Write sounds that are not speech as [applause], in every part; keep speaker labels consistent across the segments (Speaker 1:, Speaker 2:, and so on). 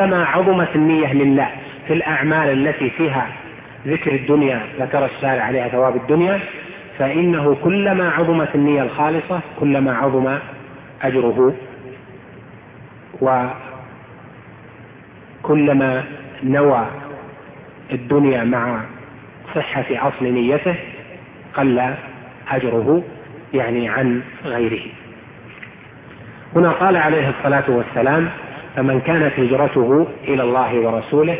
Speaker 1: كما عظمت النية لله في الأعمال التي فيها ذكر الدنيا ذكر الشارع عليها ثواب الدنيا فإنه كلما عظمت النية الخالصة كلما عظم أجره وكلما نوى الدنيا مع صحة أصل نيته قل أجره يعني عن غيره. هنا قال عليه الصلاة والسلام فمن كانت هجرته إلى الله ورسوله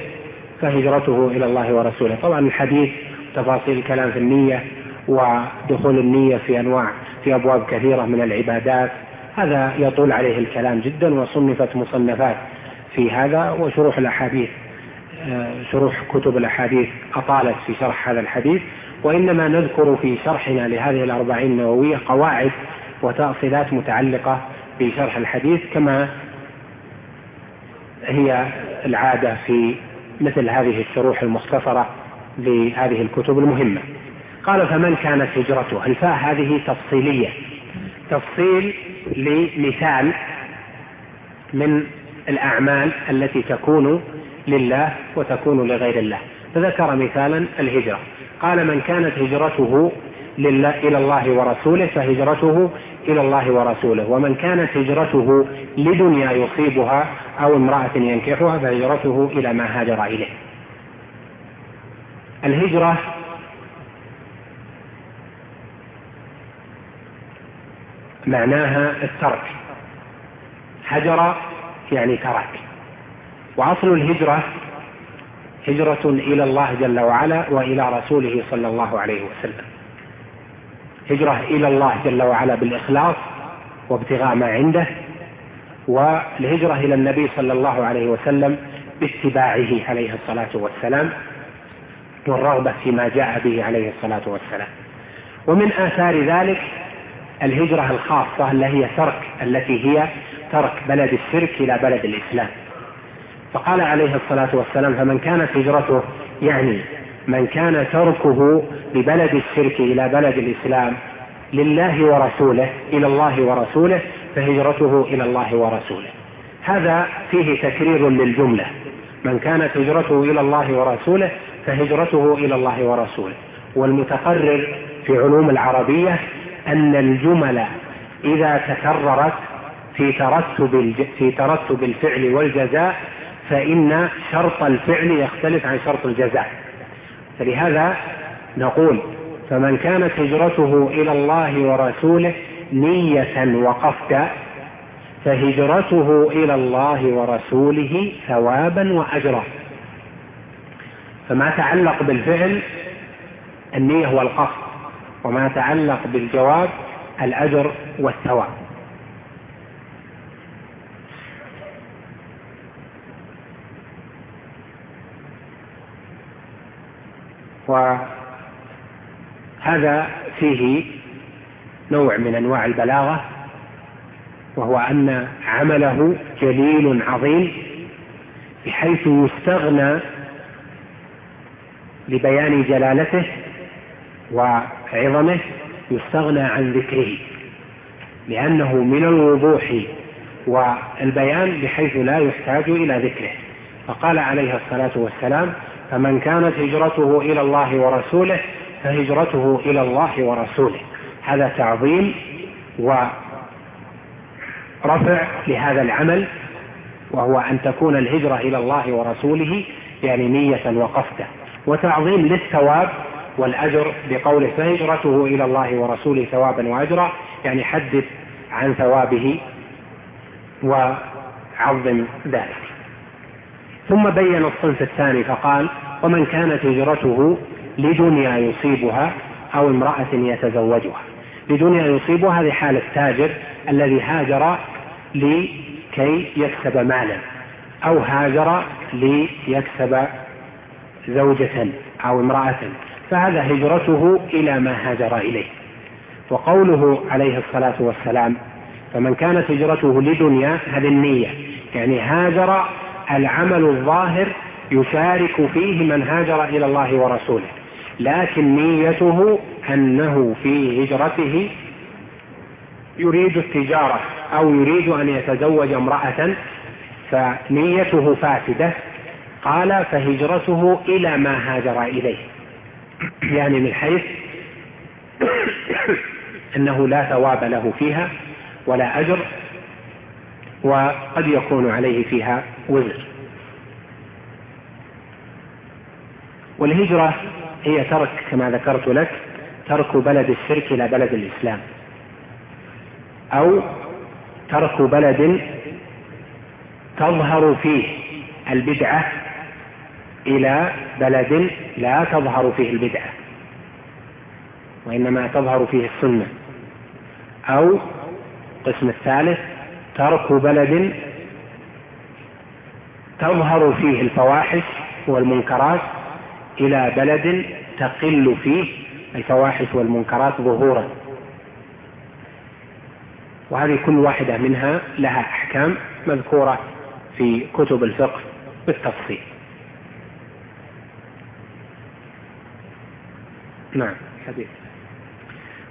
Speaker 1: فهجرته إلى الله ورسوله. طبعا الحديث تفاصيل الكلام في النية ودخول النية في أنواع في أبواب كثيرة من العبادات. هذا يطول عليه الكلام جدا وصنفت مصنفات في هذا وشروح الأحاديث شروح كتب الأحاديث أطالت في شرح هذا الحديث. وإنما نذكر في شرحنا لهذه الأربعين النووية قواعد وتأصيلات متعلقة بشرح الحديث كما هي العادة في مثل هذه الشروح المختصرة لهذه الكتب المهمة. قال فمن كانت هجرته؟ ألفاء هذه تفصيلية. تفصيل لمثال من الأعمال التي تكون لله وتكون لغير الله. فذكر مثالا الهجرة. قال من كانت هجرته لله إلى الله ورسوله فهجرته إلى الله ورسوله. ومن كانت هجرته لدنيا يصيبها أو امرأة ينكحها فهجرته إلى ما هاجر إليه. الهجرة معناها الترك. هجر يعني ترك. وأصل الهجرة هجرة إلى الله جل وعلا وإلى رسوله صلى الله عليه وسلم. هجرة إلى الله جل وعلا بالإخلاص وابتغاء ما عنده والهجرة إلى النبي صلى الله عليه وسلم باتباعه عليه الصلاة والسلام والرغبة فيما جاء به عليه الصلاة والسلام. ومن آثار ذلك الهجرة الخاصة التي هي ترك التي هي ترك بلد الشرك إلى بلد الإسلام. فقال عليه الصلاة والسلام فمن كانت هجرته يعني من كان تركه لبلد الشرك إلى بلد الإسلام لله ورسوله إلى الله ورسوله فهجرته إلى الله ورسوله. هذا فيه تكرير للجملة. من كانت هجرته إلى الله ورسوله فهجرته إلى الله ورسوله. والمتقرر في علوم العربية أن الجمل إذا تكررت في ترتب في ترتب الفعل والجزاء فإن شرط الفعل يختلف عن شرط الجزاء. فلهذا نقول فمن كانت هجرته إلى الله ورسوله نية وقصدا فهجرته إلى الله ورسوله ثوابا وأجرا. فما تعلق بالفعل النية والقصد وما يتعلق بالجواب الأجر والثواب. وهذا فيه نوع من أنواع البلاغة وهو أن عمله جليل عظيم بحيث يستغنى لبيان جلالته وعظمه يستغنى عن ذكره لأنه من الوضوح والبيان بحيث لا يحتاج إلى ذكره. فقال عليه الصلاة والسلام فمن كانت هجرته إلى الله ورسوله فهجرته إلى الله ورسوله. هذا تعظيم ورفع لهذا العمل وهو أن تكون الهجرة إلى الله ورسوله يعني نية وقصدا وتعظيم للثواب والأجر بقوله فهجرته إلى الله ورسوله ثوابا وأجرا يعني حدث عن ثوابه وعظم ذلك. ثم بين الصنف الثاني فقال ومن كانت هجرته لدنيا يصيبها أو امرأة يتزوجها. لدنيا يصيبها هذه حال التاجر الذي هاجر لكي يكسب مالا أو هاجر ليكسب زوجة أو امرأة. فهذا هجرته إلى ما هاجر إليه. وقوله عليه الصلاة والسلام فمن كانت هجرته لدنيا هذه النية يعني هاجر العمل الظاهر يشارك فيه من هاجر إلى الله ورسوله لكن نيته أنه في هجرته يريد التجارة أو يريد أن يتزوج امرأة فنيته فاسدة. قال فهجرته إلى ما هاجر إليه. يعني من حيث [coughs] أنه لا ثواب له فيها ولا أجر. وقد يكون عليه فيها وزر. والهجرة هي ترك كما ذكرت لك ترك بلد الشرك إلى بلد الإسلام. أو ترك بلد تظهر فيه البدعة إلى بلد لا تظهر فيه البدعة وإنما تظهر فيه السنة. أو القسم الثالث ترك بلد تظهر فيه الفواحش والمنكرات إلى بلد تقل فيه الفواحش والمنكرات ظهورا. وهذه كل واحدة منها لها أحكام مذكورة في كتب الفقه بالتفصيل. نعم حديث.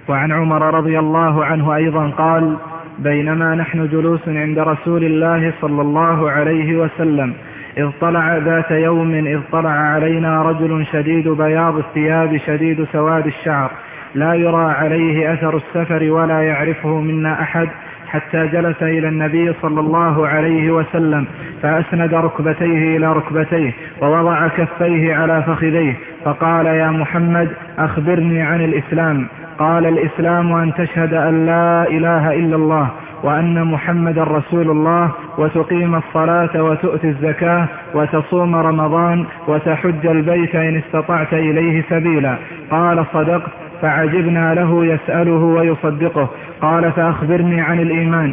Speaker 2: وعن عمر رضي الله عنه أيضا قال بينما نحن جلوس عند رسول الله صلى الله عليه وسلم. إذ طلع ذات يوم إذ طلع علينا رجل شديد بياض الثياب شديد سواد الشعر. لا يرى عليه أثر السفر ولا يعرفه منا أحد حتى جلس إلى النبي صلى الله عليه وسلم فأسند ركبتيه إلى ركبتيه ووضع كفيه على فخذيه فقال يا محمد أخبرني عن الإسلام. قال الإسلام أن تشهد أن لا إله إلا الله وأن محمدا رسول الله وتقيم الصلاة وتؤتي الزكاة وتصوم رمضان وتحج البيت إن استطعت إليه سبيلا. قال صدقت فعجبنا له يسأله ويصدقه. قال فأخبرني عن الإيمان.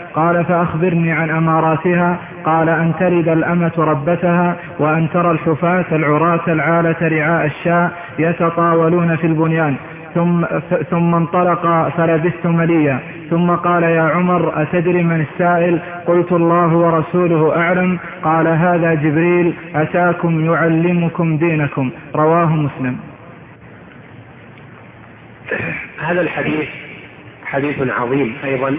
Speaker 2: قال فأخبرني عن أماراتها. قال أن تلد الأمة ربتها وأن ترى الحفاة العراة العالة رعاء الشاء يتطاولون في البنيان. ثم, ثم انطلق فلبثت مليا. ثم قال يا عمر أتدري من السائل؟ قلت الله ورسوله أعلم. قال هذا جبريل أتاكم يعلمكم دينكم. رواه مسلم.
Speaker 1: هذا الحديث حديث عظيم أيضا.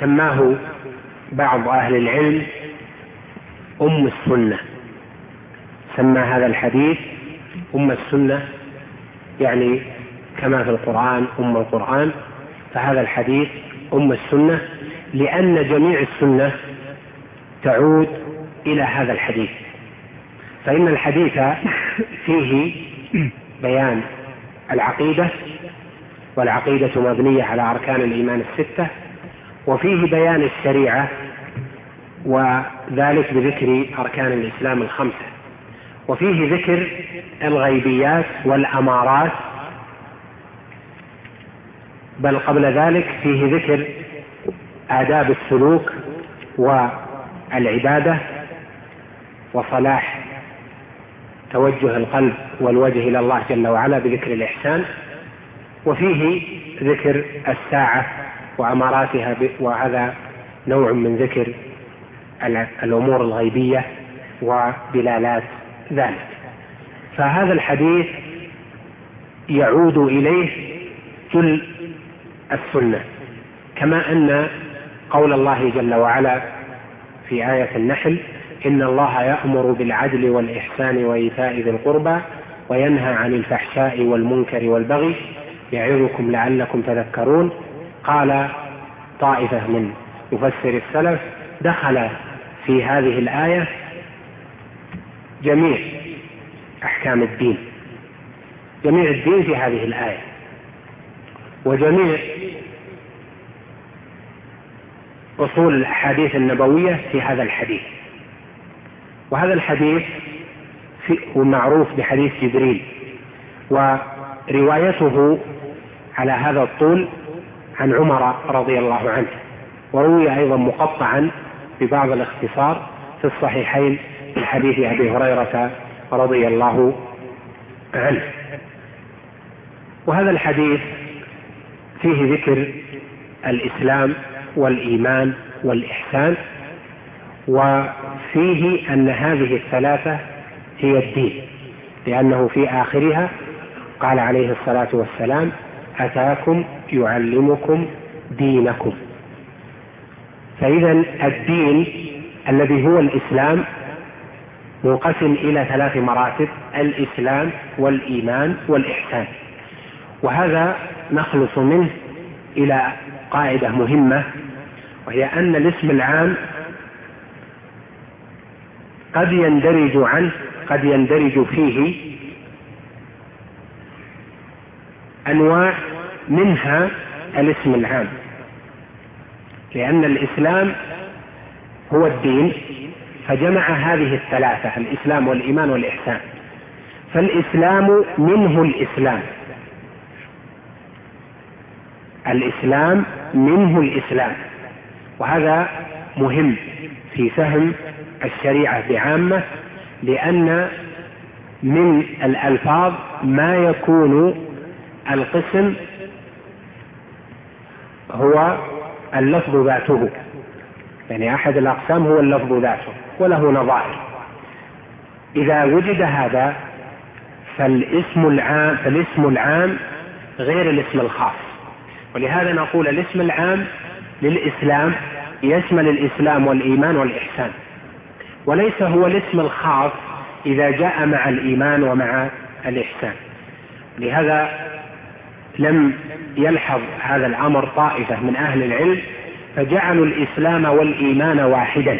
Speaker 1: سماه بعض أهل العلم أم السنة. سمى هذا الحديث أم السنة يعني كما في القرآن أم القرآن فهذا الحديث أم السنة لأن جميع السنة تعود إلى هذا الحديث. فإن الحديث فيه بيان العقيدة والعقيدة مبنية على أركان الإيمان الستة وفيه بيان الشريعة وذلك بذكر أركان الإسلام الخمسة. وفيه ذكر الغيبيات والأمارات بل قبل ذلك فيه ذكر آداب السلوك والعبادة وصلاح توجه القلب والوجه إلى الله جل وعلا بذكر الإحسان. وفيه ذكر الساعة وأماراتها وهذا نوع من ذكر الأمور الغيبية ودلالات ذلك. فهذا الحديث يعود إليه جل السنة كما أن قول الله جل وعلا في آية النحل إن الله يأمر بالعدل والإحسان وإيتاء ذي القربى وينهى عن الفحشاء والمنكر والبغي يعظكم لعلكم تذكرون. قال طائفة من مفسر السلف دخل في هذه الآية جميع أحكام الدين جميع الدين في هذه الآية وجميع أصول الأحاديث النبوية في هذا الحديث. وهذا الحديث معروف بحديث جبريل وروايته على هذا الطول عن عمر رضي الله عنه وروي أيضا مقطعا ببعض الاختصار في الصحيحين من حديث أبي هريرة رضي الله عنه. وهذا الحديث فيه ذكر الإسلام والإيمان والإحسان وفيه أن هذه الثلاثة هي الدين لأنه في آخرها قال عليه الصلاة والسلام أتاكم يعلمكم دينكم. فإذا الدين الذي هو الإسلام منقسم إلى ثلاث مراتب الإسلام والإيمان والإحسان. وهذا نخلص منه إلى قاعدة مهمة وهي أن الاسم العام قد يندرج عنه قد يندرج فيه أنواع منها الاسم العام. لأن الإسلام هو الدين فجمع هذه الثلاثة الإسلام والإيمان والإحسان. فالإسلام منه الإسلام. الإسلام منه الإسلام. وهذا مهم في فهم الشريعة بعامة لأن من الألفاظ ما يكون القسم هو اللفظ ذاته. يعني أحد الأقسام هو اللفظ ذاته وله نظائر. إذا وجد هذا فالاسم العام فالاسم العام غير الاسم الخاص. ولهذا نقول الاسم العام للإسلام يشمل الإسلام والإيمان والإحسان. وليس هو الاسم الخاص إذا جاء مع الإيمان ومع الإحسان. لهذا لم يلحظ هذا الأمر طائفة من أهل العلم فجعلوا الإسلام والإيمان واحدا.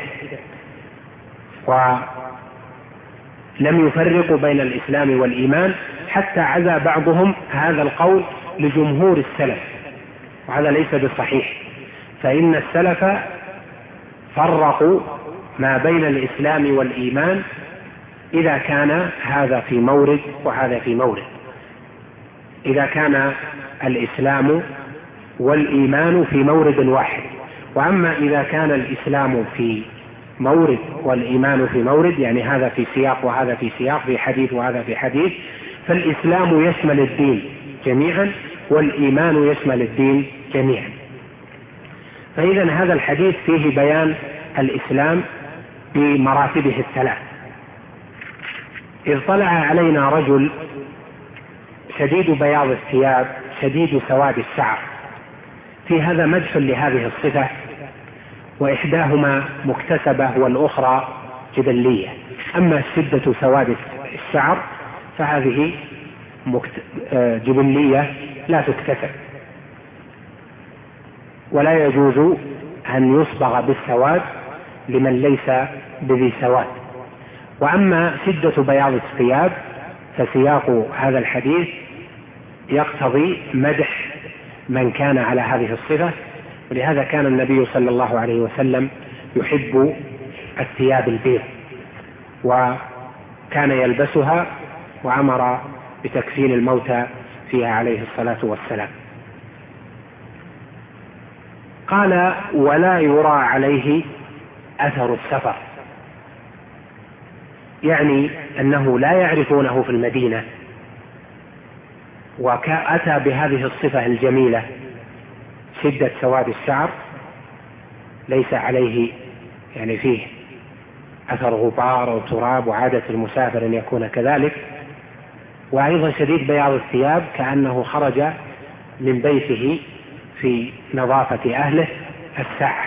Speaker 1: ولم يفرقوا بين الإسلام والإيمان حتى عزى بعضهم هذا القول لجمهور السلف. وهذا ليس بالصحيح فإن السلف فرقوا ما بين الإسلام والإيمان إذا كان هذا في مورد وهذا في مورد. إذا كان الإسلام والإيمان في مورد واحد. وأما إذا كان الإسلام في مورد والإيمان في مورد يعني هذا في سياق وهذا في سياق في حديث وهذا في حديث فالإسلام يشمل الدين جميعا والإيمان يشمل الدين جميعا. فإذا هذا الحديث فيه بيان الإسلام بمراتبه الثلاث. إذ طلع علينا رجل شديد بياض الثياب شديد سواد الشعر في هذا مدح لهذه الصفة وإحداهما مكتسبة والأخرى جبلية أما شدة سواد الشعر فهذه آه، جبلية لا تكتسب. ولا يجوز أن يصبغ بالسواد لمن ليس بذي سواد. وأما شدة بياض الثياب فسياق هذا الحديث يقتضي مدح من كان على هذه الصفة ولهذا كان النبي صلى الله عليه وسلم يحب الثياب البيض وكان يلبسها وأمر بتكفين الموتى فيها عليه الصلاة والسلام. قال ولا يرى عليه أثر السفر. يعني أنه لا يعرفونه في المدينة وأتى بهذه الصفة الجميلة شدة سواد الشعر ليس عليه يعني فيه أثر غبار أو تراب وعادة المسافر أن يكون كذلك. وأيضا شديد بياض الثياب كأنه خرج من بيته في نظافة أهله الساعة.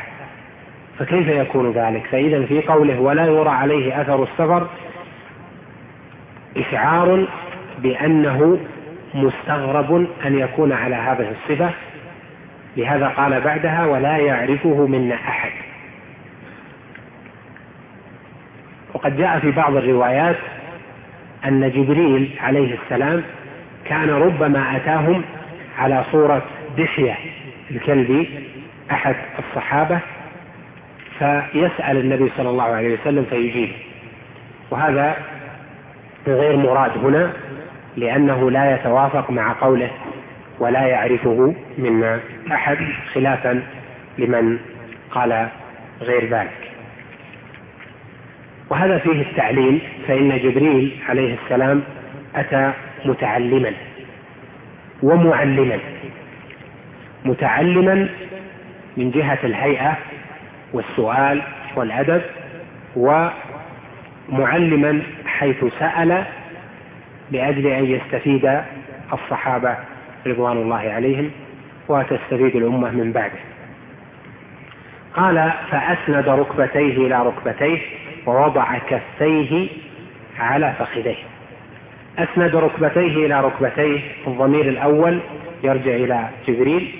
Speaker 1: فكيف يكون ذلك؟ فإذا في قوله ولا يرى عليه أثر السفر إشعار بأنه مستغرب أن يكون على هذه الصفة. لهذا قال بعدها ولا يعرفه منا أحد. وقد جاء في بعض الروايات أن جبريل عليه السلام كان ربما أتاهم على صورة دحية الكلبي أحد الصحابة فيسأل النبي صلى الله عليه وسلم فيجيب. وهذا غير مراد هنا لأنه لا يتوافق مع قوله ولا يعرفه منا أحد خلافا لمن قال غير ذلك. وهذا فيه التعليم فإن جبريل عليه السلام أتى متعلما ومعلما. متعلما من جهة الهيئة والسؤال والأدب ومعلما حيث سأل لأجل أن يستفيد الصحابة رضوان الله عليهم وتستفيد الأمة من بعده. قال فأسند ركبتيه إلى ركبتيه ووضع كفيه على فخذيه. أسند ركبتيه إلى ركبتيه الضمير الأول يرجع إلى جبريل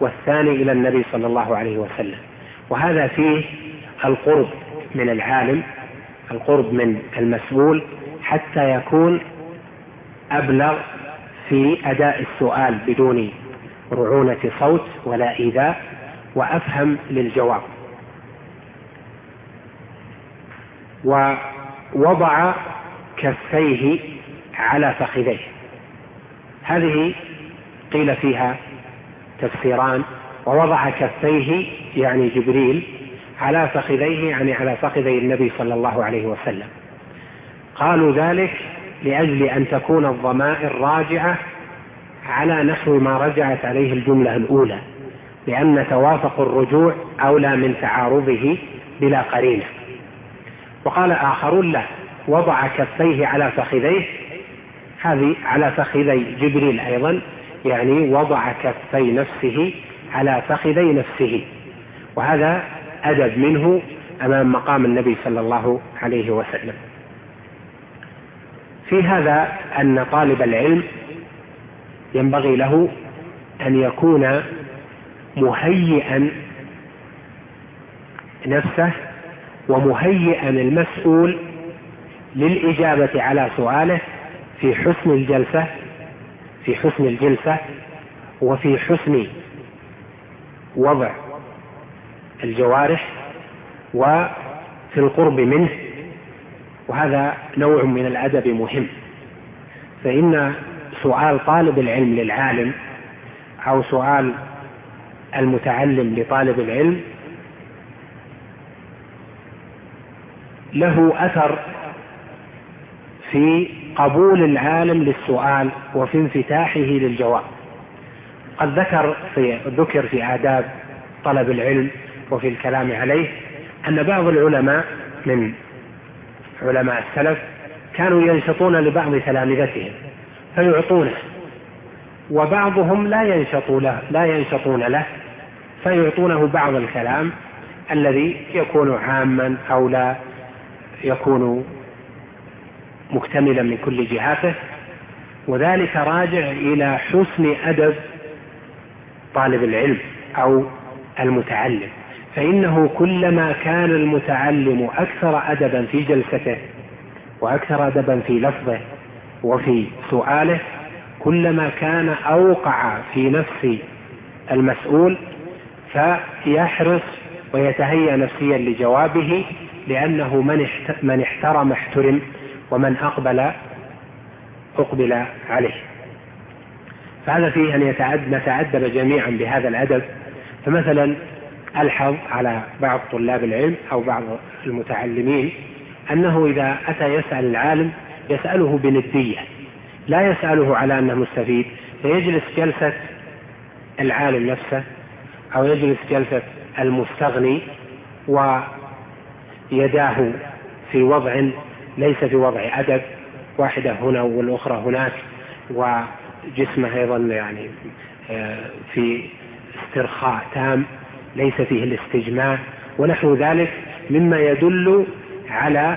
Speaker 1: والثاني إلى النبي صلى الله عليه وسلم. وهذا فيه القرب من العالم القرب من المسؤول حتى يكون أبلغ في أداء السؤال بدون رعونة صوت ولا إيذاء وأفهم للجواب. ووضع كفيه على فخذيه. هذه قيل فيها تفسيران. ووضع كفيه يعني جبريل على فخذيه يعني على فخذي النبي صلى الله عليه وسلم. قالوا ذلك لأجل أن تكون الضمائر راجعة على نحو ما رجعت عليه الجملة الأولى لأن توافق الرجوع أولى من تعارضه بلا قرينة. وقال آخرون لا وضع كفيه على فخذيه هذه على فخذي جبريل أيضا يعني وضع كفي نفسه على فخذي نفسه. وهذا أدب منه أمام مقام النبي صلى الله عليه وسلم. في هذا أن طالب العلم ينبغي له أن يكون مهيئا نفسه ومهيئا المسؤول للإجابة على سؤاله في حسن الجلسة في حسن الجلسة وفي حسن وضع الجوارح وفي القرب منه وهذا نوع من الأدب مهم. فإن سؤال طالب العلم للعالم أو سؤال المتعلم لطالب العلم له أثر في قبول العالم للسؤال وفي انفتاحه للجواب. قد ذكر في ذكر في آداب طلب العلم وفي الكلام عليه أن بعض العلماء من علماء السلف كانوا ينشطون لبعض تلامذتهم فيعطونه. وبعضهم لا ينشط له لا ينشطون له فيعطونه بعض الكلام الذي يكون عاما أو لا يكون مكتملا من كل جهاته. وذلك راجع إلى حسن أدب طالب العلم أو المتعلم. فإنه كلما كان المتعلم أكثر ادبا في جلسته وأكثر ادبا في لفظه وفي سؤاله كلما كان أوقع في نفس المسؤول فيحرص ويتهيأ نفسيا لجوابه لأنه من احترم احترم ومن أقبل أقبل عليه. فهذا فيه أن نتأدب جميعا بهذا الأدب. فمثلا ألحظ على بعض طلاب العلم أو بعض المتعلمين أنه إذا أتى يسأل العالم يسأله بندية لا يسأله على أنه مستفيد فيجلس جلسة العالم نفسه أو يجلس جلسة المستغني ويداه في وضع ليس في وضع أدب واحدة هنا والأخرى هناك وجسمه أيضا يعني آه، في استرخاء تام. ليس فيه الاستجماع ونحو ذلك مما يدل على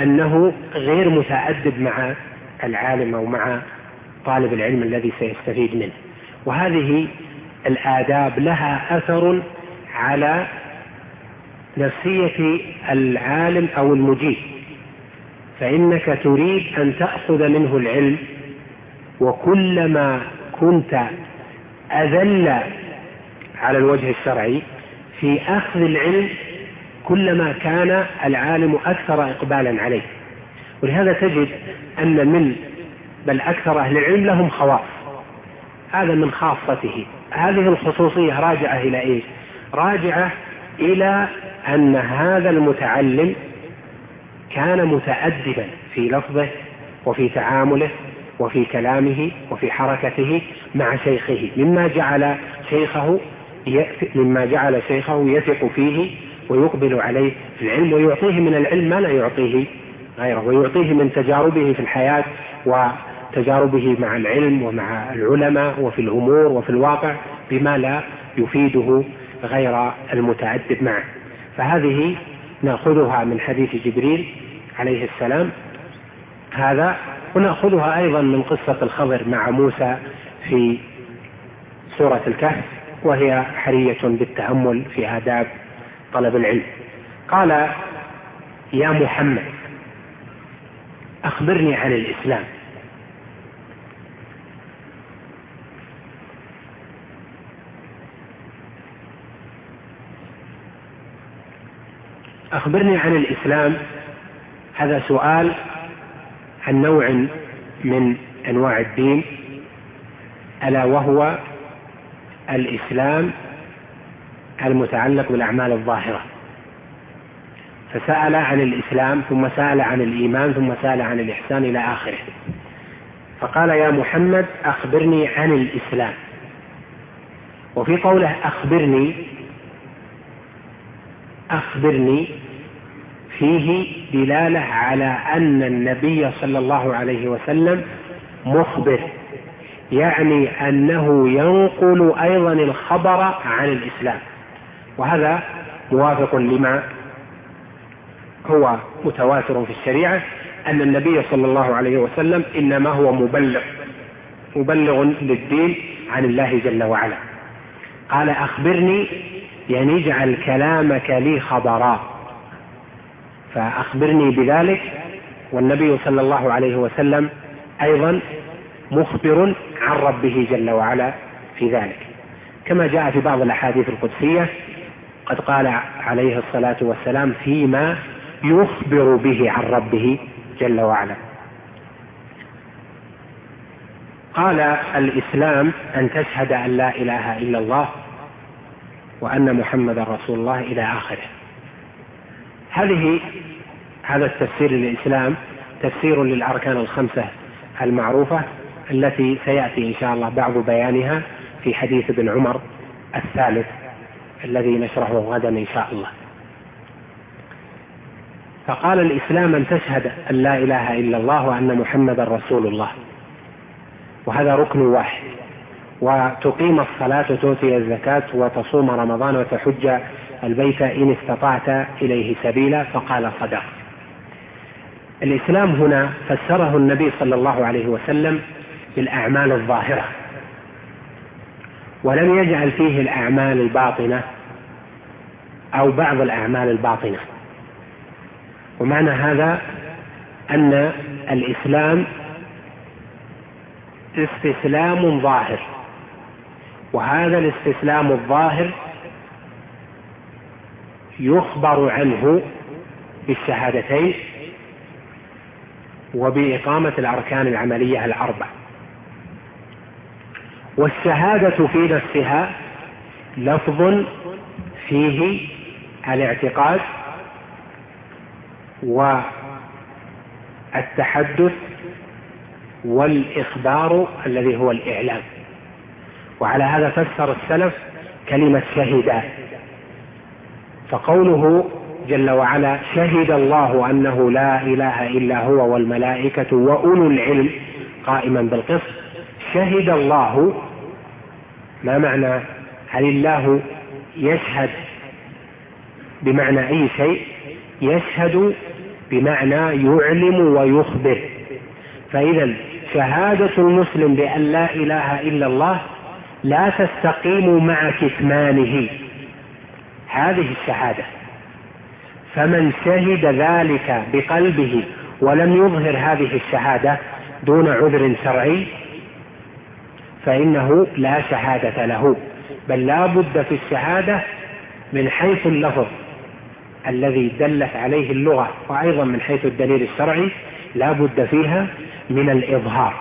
Speaker 1: أنه غير متأدب مع العالم أو مع طالب العلم الذي سيستفيد منه. وهذه الآداب لها أثر على نفسية العالم أو المجيب. فإنك تريد أن تأخذ منه العلم وكلما كنت أذل على الوجه الشرعي في أخذ العلم كلما كان العالم أكثر إقبالا عليه. ولهذا تجد أن من بل أكثر أهل العلم لهم خواص. هذا من خاصته. هذه الخصوصية راجعة إلى إيش؟ راجعة إلى أن هذا المتعلم كان متأدبا في لفظه وفي تعامله وفي كلامه وفي حركته مع شيخه مما جعل شيخه مما جعل شيخه يثق فيه ويقبل عليه في العلم ويعطيه من العلم ما لا يعطيه غيره ويعطيه من تجاربه في الحياة وتجاربه مع العلم ومع العلماء وفي الأمور وفي الواقع بما لا يفيده غير المتأدب معه. فهذه نأخذها من حديث جبريل عليه السلام. هذا ونأخذها أيضا من قصة الخضر مع موسى في سورة الكهف. وهي حرية بالتأمل في آداب طلب العلم. قال يا محمد أخبرني عن الإسلام. أخبرني عن الإسلام. هذا سؤال عن نوع من أنواع الدين ألا وهو الإسلام المتعلق بالأعمال الظاهرة. فسأل عن الإسلام ثم سأل عن الإيمان ثم سأل عن الإحسان إلى آخره. فقال يا محمد أخبرني عن الإسلام. وفي قوله أخبرني أخبرني فيه دلالة على أن النبي صلى الله عليه وسلم مخبر. يعني أنه ينقل أيضا الخبر عن الإسلام. وهذا موافق لما هو متواتر في الشريعة أن النبي صلى الله عليه وسلم إنما هو مبلغ مبلغ للدين عن الله جل وعلا. قال أخبرني يعني اجعل كلامك لي خبرا. فأخبرني بذلك والنبي صلى الله عليه وسلم أيضا مخبر عن ربه جل وعلا في ذلك. كما جاء في بعض الأحاديث القدسية قد قال عليه الصلاة والسلام فيما يخبر به عن ربه جل وعلا. قال الإسلام أن تشهد أن لا إله إلا الله وأن محمدا رسول الله إلى آخره. هذه هذا التفسير للإسلام تفسير للأركان الخمسة المعروفة التي سيأتي إن شاء الله بعض بيانها في حديث ابن عمر الثالث الذي نشرحه غدا إن شاء الله. فقال الإسلام أن تشهد أن لا إله إلا الله وأن محمدا رسول الله. وهذا ركن واحد. وتقيم الصلاة وتؤتي الزكاة وتصوم رمضان وتحج البيت إن استطعت إليه سبيلا فقال صدق. الإسلام هنا فسره النبي صلى الله عليه وسلم بالأعمال الظاهرة. ولم يجعل فيه الأعمال الباطنة أو بعض الأعمال الباطنة. ومعنى هذا أن الإسلام استسلام ظاهر. وهذا الاستسلام الظاهر يخبر عنه بالشهادتين وبإقامة الأركان العملية الأربع. والشهادة في نفسها لفظ فيه الاعتقاد والتحدث والإخبار الذي هو الإعلام. وعلى هذا فسر السلف كلمة شهد. فقوله جل وعلا شهد الله أنه لا إله إلا هو والملائكة وأولو العلم قائما بالقسط شهد الله ما معنى هل الله يشهد بمعنى أي شيء؟ يشهد بمعنى يعلم ويخبر. فإذا شهادة المسلم بأن لا إله إلا الله لا تستقيم مع كتمانه. هذه الشهادة. فمن شهد ذلك بقلبه ولم يظهر هذه الشهادة دون عذر شرعي فإنه لا شهادة له بل لا بد في الشهادة من حيث اللفظ الذي دلت عليه اللغة وأيضا من حيث الدليل الشرعي لا بد فيها من الإظهار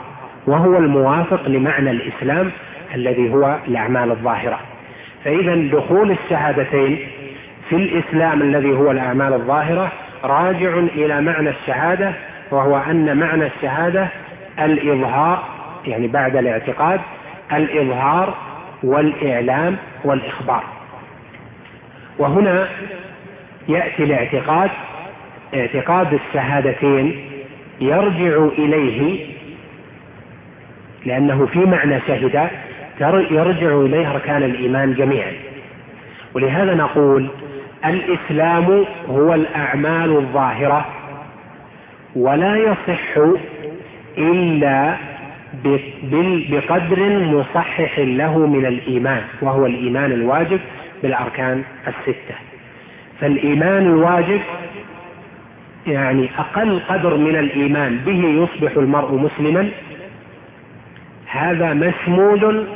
Speaker 1: وهو الموافق لمعنى الإسلام الذي هو الأعمال الظاهرة. فإذا دخول الشهادتين في الإسلام الذي هو الأعمال الظاهرة راجع إلى معنى الشهادة وهو أن معنى الشهادة الإظهار يعني بعد الاعتقاد الإظهار والإعلام والإخبار. وهنا يأتي الاعتقاد اعتقاد الشهادتين يرجع إليه لأنه في معنى شهد يرجع إليه أركان الإيمان جميعا. ولهذا نقول الإسلام هو الأعمال الظاهرة ولا يصح إلا بقدر مصحح له من الإيمان وهو الإيمان الواجب بالأركان الستة. فالإيمان الواجب يعني أقل قدر من الإيمان به يصبح المرء مسلما. هذا مشمول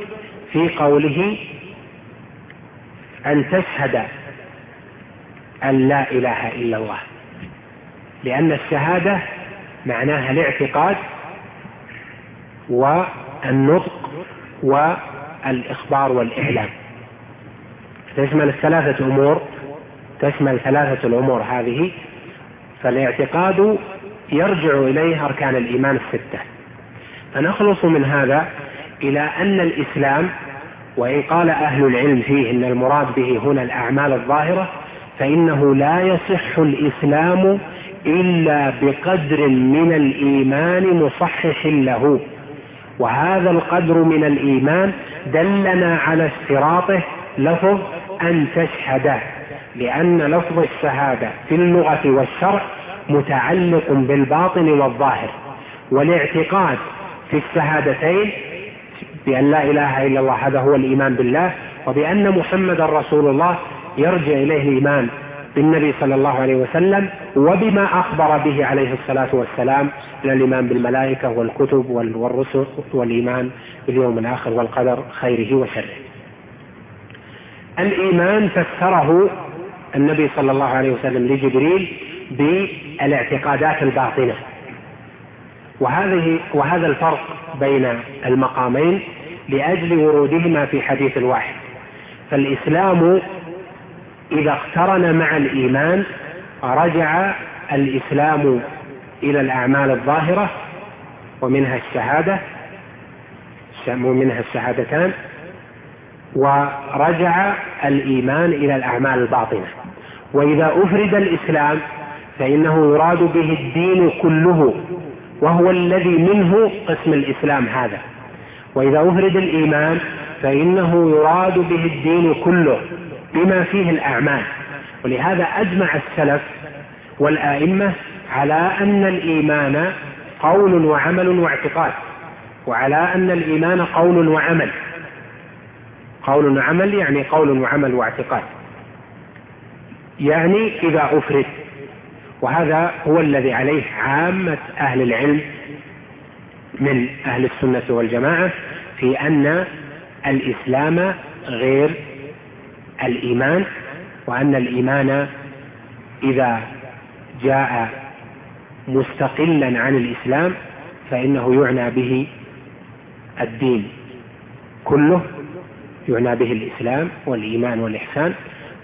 Speaker 1: في قوله أن تشهد أن لا إله إلا الله لأن الشهادة معناها الاعتقاد والنطق والإخبار والإعلام. تشمل الثلاثة أمور تشمل ثلاثة الأمور هذه فالاعتقاد يرجع إليه أركان الإيمان الستة. فنخلص من هذا إلى أن الإسلام وإن قال أهل العلم فيه أن المراد به هنا الأعمال الظاهرة فإنه لا يصح الإسلام إلا بقدر من الإيمان مصحح له. وهذا القدر من الإيمان دلنا على اشتراطه لفظ أن تشهد لأن لفظ الشهادة في اللغة والشرع متعلق بالباطن والظاهر والاعتقاد في الشهادتين بأن لا إله إلا الله هذا هو الإيمان بالله وبأن محمدا رسول الله يرجع إليه الإيمان بالنبي صلى الله عليه وسلم وبما أخبر به عليه الصلاة والسلام من الإيمان بالملائكة والكتب والرسل والإيمان باليوم الآخر والقدر خيره وشره. الإيمان فسره النبي صلى الله عليه وسلم لجبريل بالاعتقادات الباطنة. وهذه وهذا الفرق بين المقامين لأجل ورودهما في حديث واحد. فالإسلام إذا اقترن مع الإيمان رجع الإسلام إلى الأعمال الظاهرة ومنها الشهادة ومنها الشهادتان ورجع الإيمان إلى الأعمال الباطنة. وإذا أفرد الإسلام فإنه يراد به الدين كله وهو الذي منه قسم الإسلام هذا. وإذا أفرد الإيمان فإنه يراد به الدين كله بما فيه الأعمال. ولهذا أجمع السلف والآئمة على أن الإيمان قول وعمل واعتقاد وعلى أن الإيمان قول وعمل. قول وعمل يعني قول وعمل واعتقاد. يعني إذا أفرد وهذا هو الذي عليه عامة أهل العلم من أهل السنة والجماعة في أن الإسلام غير الإيمان وأن الإيمان إذا جاء مستقلا عن الإسلام فإنه يعنى به الدين كله يعنى به الإسلام والإيمان والإحسان.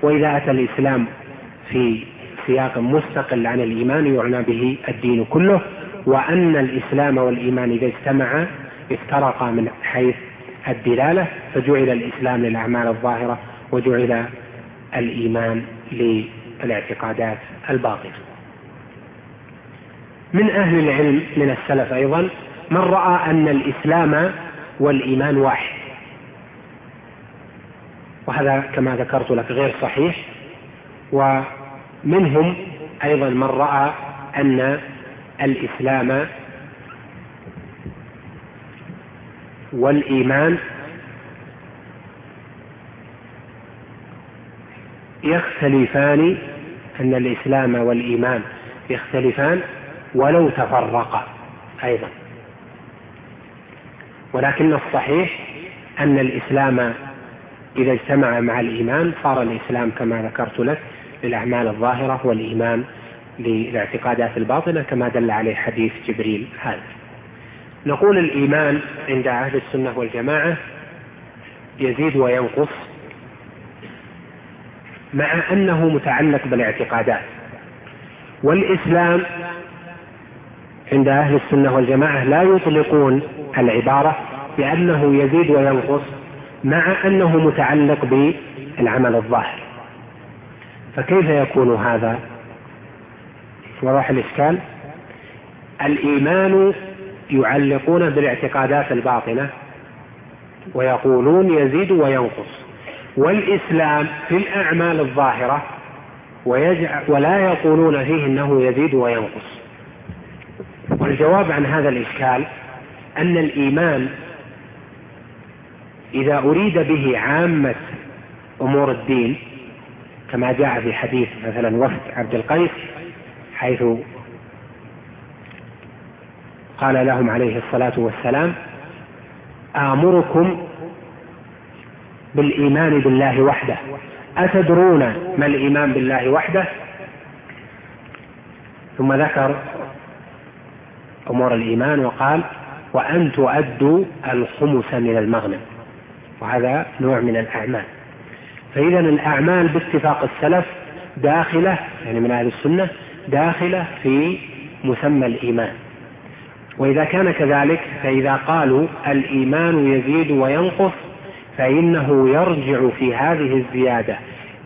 Speaker 1: وإذا أتى الإسلام في سياق مستقل عن الإيمان يعنى به الدين كله. وأن الإسلام والإيمان إذا اجتمعا افترقا من حيث الدلالة فجعل الإسلام للأعمال الظاهرة وجعل الإيمان للاعتقادات الباطنة. من أهل العلم من السلف أيضا من رأى أن الإسلام والإيمان واحد. وهذا كما ذكرت لك غير صحيح. ومنهم أيضا من رأى أن الإسلام والإيمان يختلفان أن الإسلام والإيمان يختلفان ولو تفرقا أيضا. ولكن الصحيح أن الإسلام إذا اجتمع مع الإيمان صار الإسلام كما ذكرت لك للأعمال الظاهرة والإيمان للاعتقادات الباطنة كما دل عليه حديث جبريل هذا. نقول الإيمان عند أهل السنة والجماعة يزيد وينقص مع أنه متعلق بالاعتقادات. والإسلام عند أهل السنة والجماعة لا يطلقون العبارة بأنه يزيد وينقص مع أنه متعلق بالعمل الظاهر. فكيف يكون هذا؟ وضح الإشكال. الإيمان يعلقون بالاعتقادات الباطنة ويقولون يزيد وينقص. والإسلام في الأعمال الظاهرة ولا يقولون فيه أنه يزيد وينقص. والجواب عن هذا الإشكال أن الإيمان إذا أريد به عامة أمور الدين كما جاء في حديث مثلا وفد عبد القيس حيث قال لهم عليه الصلاة والسلام آمركم بالإيمان بالله وحده. أتدرون ما الإيمان بالله وحده؟ ثم ذكر أمور الإيمان وقال وأن تؤدوا الخمس من المغنم. وهذا نوع من الأعمال. فإذا الأعمال باتفاق السلف داخلة يعني من أهل السنة داخلة في مسمى الإيمان. وإذا كان كذلك فإذا قالوا الإيمان يزيد وينقص فإنه يرجع في هذه الزيادة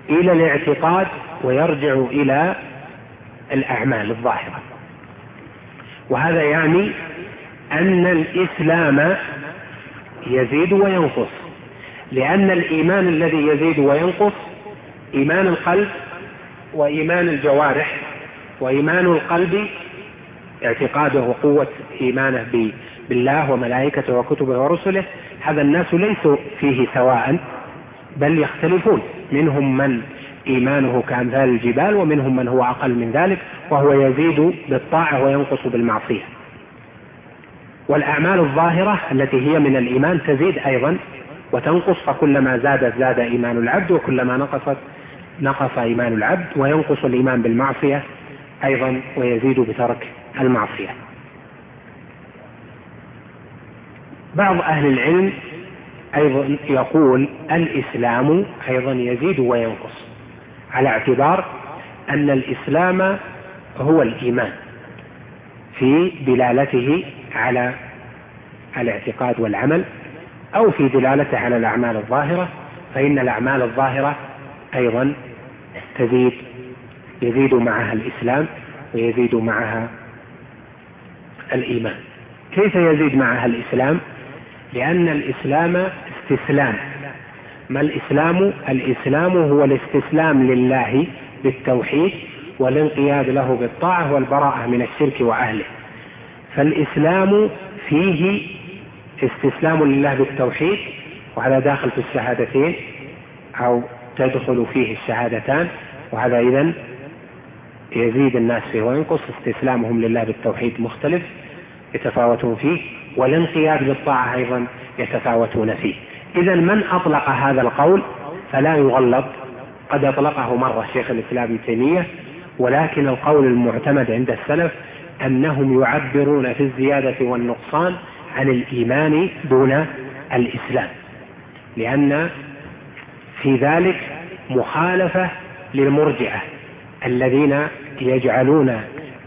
Speaker 1: إلى الاعتقاد ويرجع إلى الأعمال الظاهرة. وهذا يعني أن الإسلام يزيد وينقص. لأن الإيمان الذي يزيد وينقص إيمان القلب وإيمان الجوارح وإيمان القلب اعتقاده وقوة إيمانه بالله وملائكته وكتبه ورسله هذا الناس ليسوا فيه سواء بل يختلفون. منهم من إيمانه كأمثال الجبال ومنهم من هو أقل من ذلك وهو يزيد بالطاعة وينقص بالمعصية. والأعمال الظاهرة التي هي من الإيمان تزيد أيضا وتنقص فكلما زادت زاد إيمان العبد وكلما نقصت نقص إيمان العبد وينقص الإيمان بالمعصية أيضا ويزيد بترك المعصية. بعض أهل العلم أيضا يقول الإسلام أيضا يزيد وينقص على اعتبار أن الإسلام هو الإيمان في دلالته على الاعتقاد والعمل أو في دلالته على الأعمال الظاهرة فإن الأعمال الظاهرة أيضا تزيد يزيد معها الإسلام ويزيد معها الإيمان. كيف يزيد معها الإسلام؟ لأن الإسلام استسلام. ما الإسلام؟ الإسلام هو الاستسلام لله بالتوحيد والانقياد له بالطاعة والبراءة من الشرك وأهله. فالإسلام فيه استسلام لله بالتوحيد وهذا داخل في الشهادتين أو تدخل فيه الشهادتان وهذا إذا يزيد الناس فيه وينقص. استسلامهم لله بالتوحيد مختلف. يتفاوتون فيه والانقياد بالطاعة أيضا يتفاوتون فيه. إذا من أطلق هذا القول؟ فلا يغلط. قد أطلقه مرة شيخ الإسلام ابن تيمية ولكن القول المعتمد عند السلف أنهم يعبرون في الزيادة والنقصان عن الإيمان دون الإسلام لأن في ذلك مخالفة للمرجئة الذين يجعلون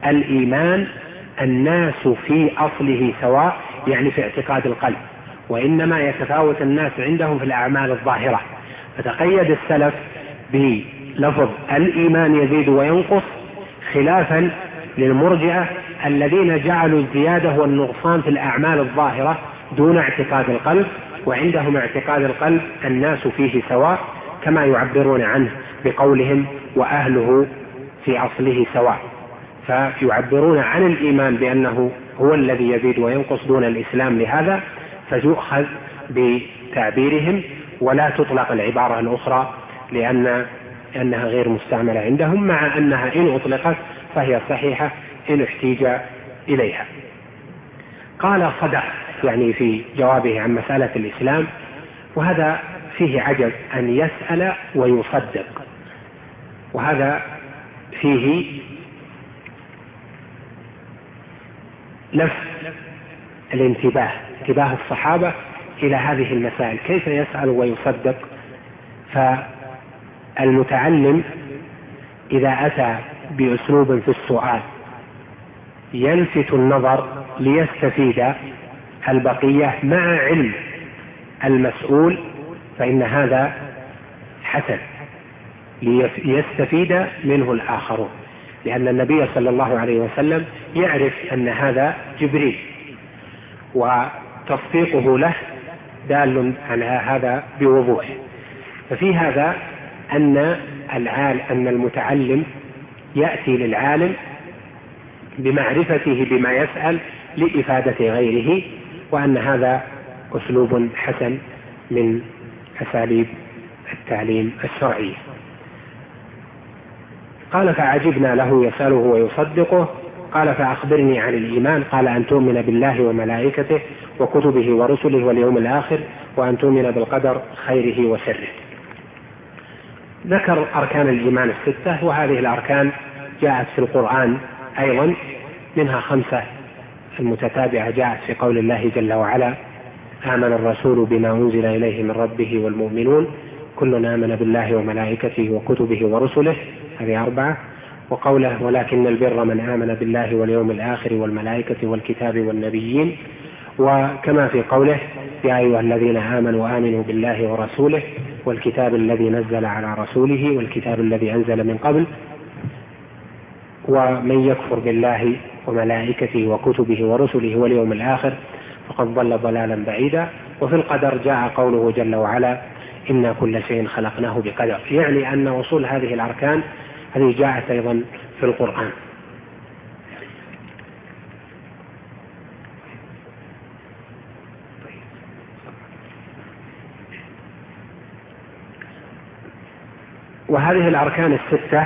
Speaker 1: الإيمان الناس في أصله سواء يعني في اعتقاد القلب. وإنما يتفاوت الناس عندهم في الأعمال الظاهرة. فتقيد السلف بلفظ الإيمان يزيد وينقص خلافا للمرجئة الذين جعلوا الزيادة والنقصان في الأعمال الظاهرة دون اعتقاد القلب. وعندهم اعتقاد القلب الناس فيه سواء كما يعبرون عنه بقولهم وأهله في أصله سواء. فيعبرون عن الإيمان بأنه هو الذي يزيد وينقص دون الإسلام لهذا فتؤخذ بتعبيرهم ولا تطلق العبارة الأخرى لأن أنها غير مستعملة عندهم مع أنها إن أطلقت فهي صحيحة إن احتيج إليها. قال صدق يعني في جوابه عن مسألة الإسلام وهذا فيه عجب أن يسأل ويصدق. وهذا فيه لفت الانتباه انتباه الصحابة إلى هذه المسائل. كيف يسأل ويصدق؟ فالمتعلم إذا أتى بأسلوب في السؤال يلفت النظر ليستفيد البقية مع علم المسؤول فإن هذا حسن ليستفيد منه الآخرون. لأن النبي صلى الله عليه وسلم يعرف أن هذا جبريل وتصديقه له دال على هذا بوضوح. ففي هذا أن العال أن المتعلم يأتي للعالم بمعرفته بما يسأل لإفادة غيره وأن هذا أسلوب حسن من أساليب التعليم الشرعية. قال فعجبنا له يسأله ويصدقه. قال فأخبرني عن الإيمان. قال أن تؤمن بالله وملائكته وكتبه ورسله واليوم الآخر وأن تؤمن بالقدر خيره وشره. ذكر أركان الإيمان الستة وهذه الأركان جاءت في القرآن أيضا منها خمسة المتتابعة جاءت في قول الله جل وعلا آمن الرسول بما أنزل إليه من ربه والمؤمنون كل آمن بالله وملائكته وكتبه ورسله هذه أربعة وقوله ولكن البر من آمن بالله واليوم الآخر والملائكة والكتاب والنبيين وكما في قوله يا أيها الذين آمنوا آمنوا بالله ورسوله والكتاب الذي نزل على رسوله والكتاب الذي أنزل من قبل ومن يكفر بالله وملائكته وكتبه ورسله واليوم الآخر فقد ضل ضلالا بعيدا وفي القدر جاء قوله جل وعلا إنا كل شيء خلقناه بقدر يعني أن وصول هذه الأركان هذه جاءت أيضا في القرآن. وهذه الأركان الستة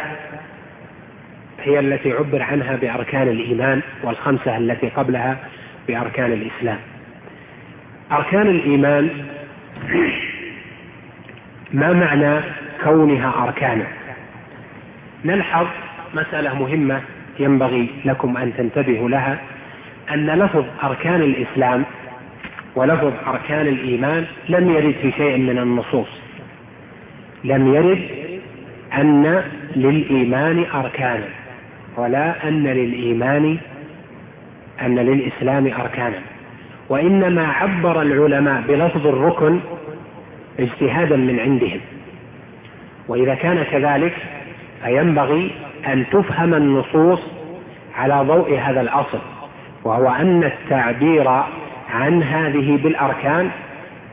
Speaker 1: هي التي عبر عنها بأركان الإيمان والخمسة التي قبلها بأركان الإسلام. أركان الإيمان ما معنى كونها أركانا؟ نلحظ مسألة مهمة ينبغي لكم أن تنتبهوا لها أن لفظ أركان الإسلام ولفظ أركان الإيمان لم يرد في شيء من النصوص. لم يرد أن للإيمان أركانا ولا أن للإيمان أن للإسلام أركانا وإنما عبر العلماء بلفظ الركن اجتهادا من عندهم. وإذا كان كذلك فينبغي أن تفهم النصوص على ضوء هذا الأصل وهو أن التعبير عن هذه بالأركان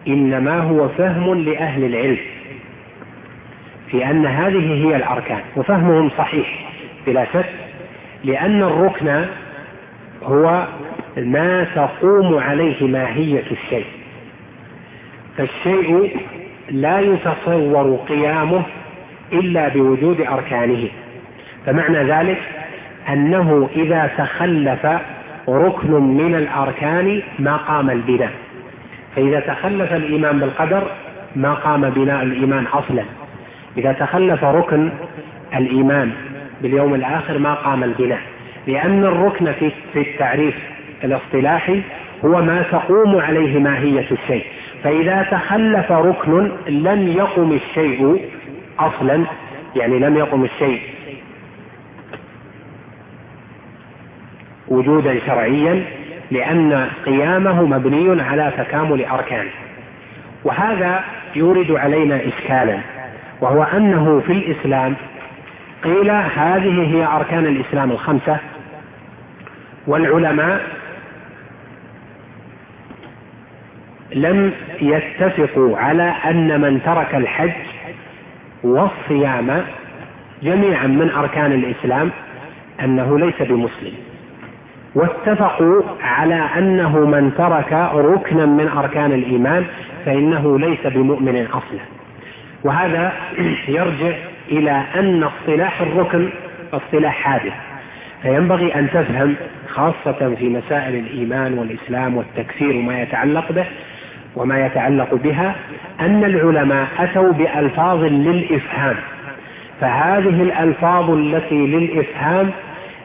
Speaker 1: إنما هو فهم لأهل العلم في أن هذه هي الأركان وفهمهم صحيح بلا شك لأن الركن هو ما تقوم عليه ماهية الشيء فالشيء لا يتصور قيامه إلا بوجود أركانه. فمعنى ذلك أنه إذا تخلف ركن من الأركان ما قام البناء. فإذا تخلف الإيمان بالقدر ما قام بناء الإيمان أصلا. إذا تخلف ركن الإيمان باليوم الآخر ما قام البناء. لأن الركن في التعريف الاصطلاحي هو ما تقوم عليه ماهية الشيء. فإذا تخلف ركن لم يقم الشيء أصلا يعني لم يقم الشيء وجودا شرعيا لأن قيامه مبني على تكامل أركانه وهذا يورد علينا إشكالا وهو أنه في الإسلام قيل هذه هي أركان الإسلام الخمسة. والعلماء لم يتفقوا على أن من ترك الحج والصيام جميعا من أركان الإسلام أنه ليس بمسلم. واتفقوا على أنه من ترك ركنا من أركان الإيمان فإنه ليس بمؤمن أصلا. وهذا يرجع إلى أن اصطلاح الركن اصطلاح حادث. فينبغي أن تفهم خاصة في مسائل الإيمان والإسلام والتكفير وما يتعلق به وما يتعلق بها أن العلماء أتوا بألفاظ للإفهام. فهذه الألفاظ التي للإفهام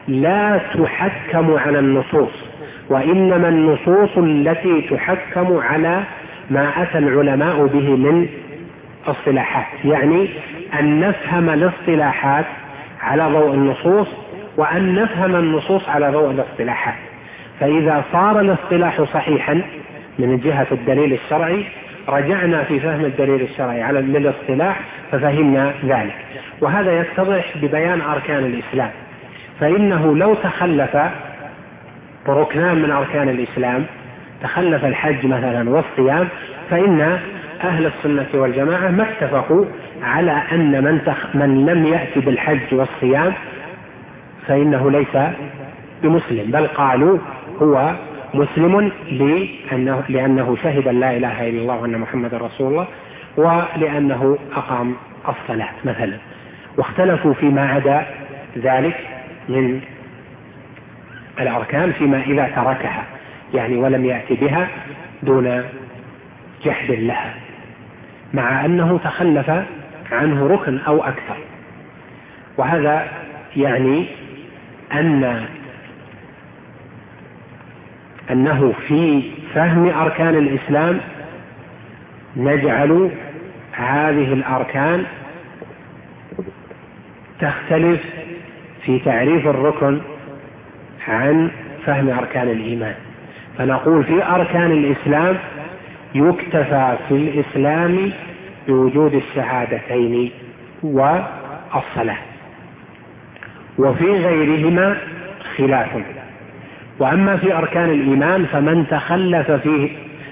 Speaker 1: لا تحكم على النصوص وإنما النصوص التي تحكم على ما أتى العلماء به من اصطلاحات. يعني أن نفهم الاصطلاحات على ضوء النصوص وأن نفهم النصوص على ضوء الاصطلاحات. فإذا صار الاصطلاح صحيحا من جهة الدليل الشرعي رجعنا في فهم الدليل الشرعي على للاصطلاح ففهمنا ذلك. وهذا يتضح ببيان أركان الإسلام. فإنه لو تخلف ركنان من أركان الإسلام تخلف الحج مثلا والصيام فإن أهل السنة والجماعة ما اتفقوا على أن من, تخ من لم يأتي بالحج والصيام فإنه ليس بمسلم بل قالوا هو مسلم لأنه, لأنه شهد لا إله إلا الله وأن محمد رسول الله ولأنه أقام الصلاة مثلا. واختلفوا فيما عدا ذلك من الأركان فيما إذا تركها يعني ولم يأتي بها دون جحد لها مع أنه تخلف عنه ركن أو أكثر. وهذا يعني أن أنه في فهم أركان الإسلام نجعل هذه الأركان تختلف في تعريف الركن عن فهم أركان الإيمان. فنقول في أركان الإسلام يكتفى في الإسلام بوجود الشهادتين والصلاة وفي غيرهما خلاف. وأما في أركان الإيمان فمن تخلف فيه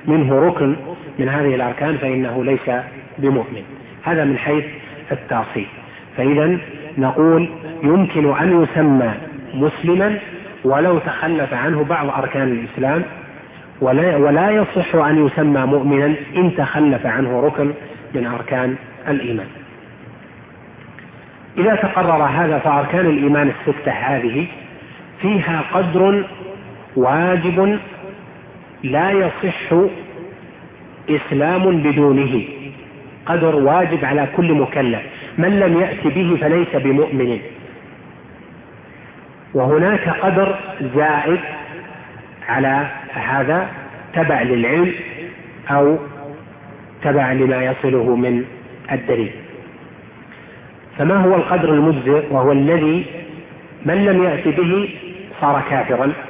Speaker 1: منه ركن من هذه الأركان فإنه ليس بمؤمن. هذا من حيث التأصيل فإذا نقول يمكن أن يسمى مسلما ولو تخلف عنه بعض أركان الإسلام ولا, ولا يصح أن يسمى مؤمنا إن تخلف عنه ركن من أركان الإيمان. إذا تقرر هذا فأركان الإيمان الستة هذه فيها قدر واجب لا يصح إسلام بدونه. قدر واجب على كل مكلف. من لم يأت به فليس بمؤمن. وهناك قدر زائد على هذا تبع للعلم أو تبع لما يصله من الدليل. فما هو القدر المجزئ؟ وهو الذي من لم يأت به صار كافرا.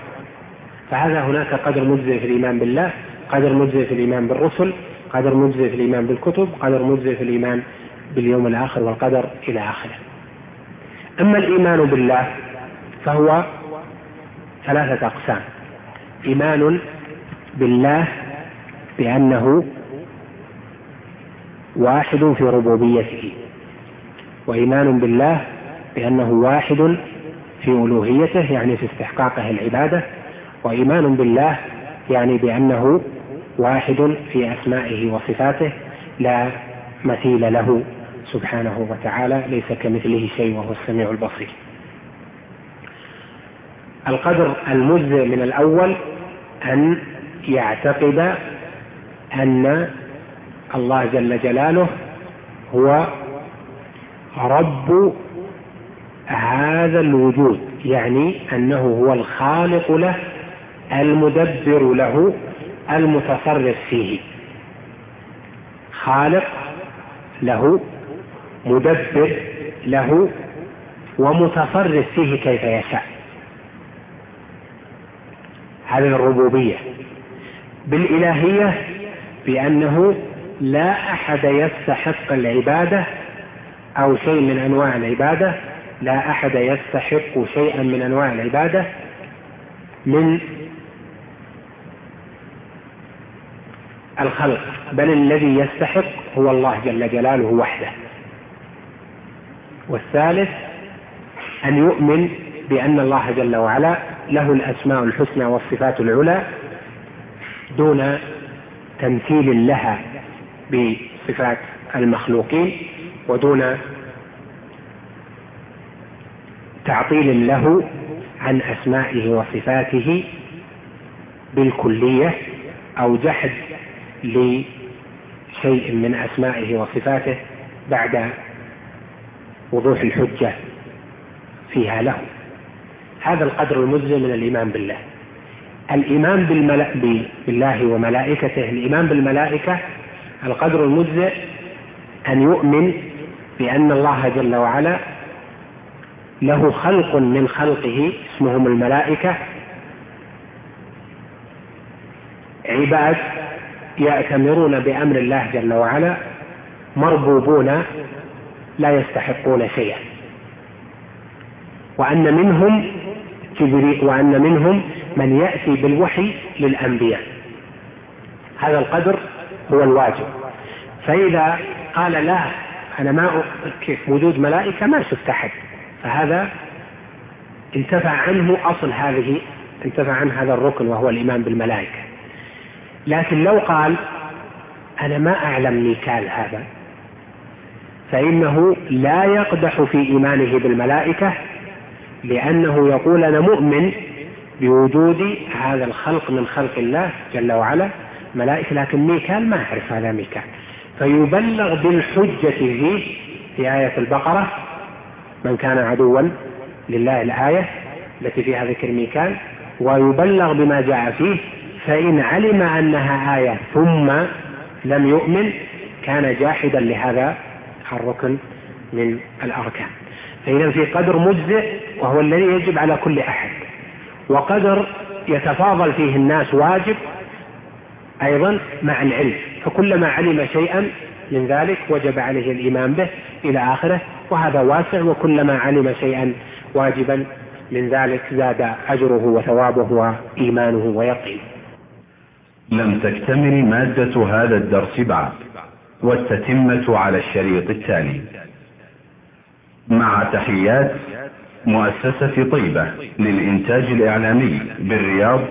Speaker 1: فهذا هناك قدر مجزئ في الإيمان بالله قدر مجزئ في الإيمان بالرسل قدر مجزئ في الإيمان بالكتب قدر مجزئ في الإيمان باليوم الآخر والقدر إلى آخره. أما الإيمان بالله فهو ثلاثة أقسام. إيمان بالله بأنه واحد في ربوبيته وإيمان بالله بأنه واحد في ألوهيته يعني في استحقاقه العبادة وإيمان بالله يعني بأنه واحد في أسمائه وصفاته لا مثيل له سبحانه وتعالى ليس كمثله شيء وهو السميع البصير. القدر المجزئ من الأول أن يعتقد أن الله جل جلاله هو رب هذا الوجود يعني أنه هو الخالق له المدبر له المتصرف فيه. خالق له مدبر له ومتصرف فيه كيف يشاء. هذه الربوبية. بالإلهية بأنه لا أحد يستحق العبادة أو شيء من أنواع العبادة لا أحد يستحق شيئا من أنواع العبادة من الخلق بل الذي يستحق هو الله جل جلاله وحده. والثالث أن يؤمن بأن الله جل وعلا له الأسماء الحسنى والصفات العلى دون تمثيل لها بصفات المخلوقين ودون تعطيل له عن أسمائه وصفاته بالكلية أو جحد لشيء من أسمائه وصفاته بعد وضوح الحجة فيها له. هذا القدر المجزي من الإيمان بالله. بالملا... بالله وملائكته. الإيمان بالملائكة القدر المجزئ أن يؤمن بأن الله جل وعلا له خلق من خلقه اسمهم الملائكة. عباد يأتمرون بأمر الله جل وعلا مربوبون لا يستحقون شيئا. وأن منهم جبريل وأن منهم من يأتي بالوحي للأنبياء. هذا القدر هو الواجب. فإذا قال لا أنا ما كيف؟ وجود ملائكة ما شفت أحد فهذا انتفع عنه أصل هذه انتفع عنه هذا الركن وهو الإيمان بالملائكة. لكن لو قال أنا ما أعلم ميكال هذا فإنه لا يقدح في إيمانه بالملائكة لأنه يقول أنا مؤمن بوجود هذا الخلق من خلق الله جل وعلا ملائكة لكن ميكال ما أعرف هذا ميكال. فيبلغ بالحجة فيه في آية البقرة من كان عدوا لله الآية التي فيها ذكر ميكال ويبلغ بما جاء فيه فإن علم أنها آية ثم لم يؤمن كان جاحدا لهذا الركن من الأركان. فإذا في قدر مجزئ وهو الذي يجب على كل أحد. وقدر يتفاضل فيه الناس واجب أيضا مع العلم. فكلما علم شيئا من ذلك وجب عليه الإيمان به إلى آخره وهذا واسع وكلما علم شيئا واجبا من ذلك زاد أجره وثوابه وإيمانه ويقينه.
Speaker 3: لم تكتمل مادة هذا الدرس بعد والتتمة على الشريط التالي. مع تحيات مؤسسة طيبة للإنتاج الإعلامي بالرياض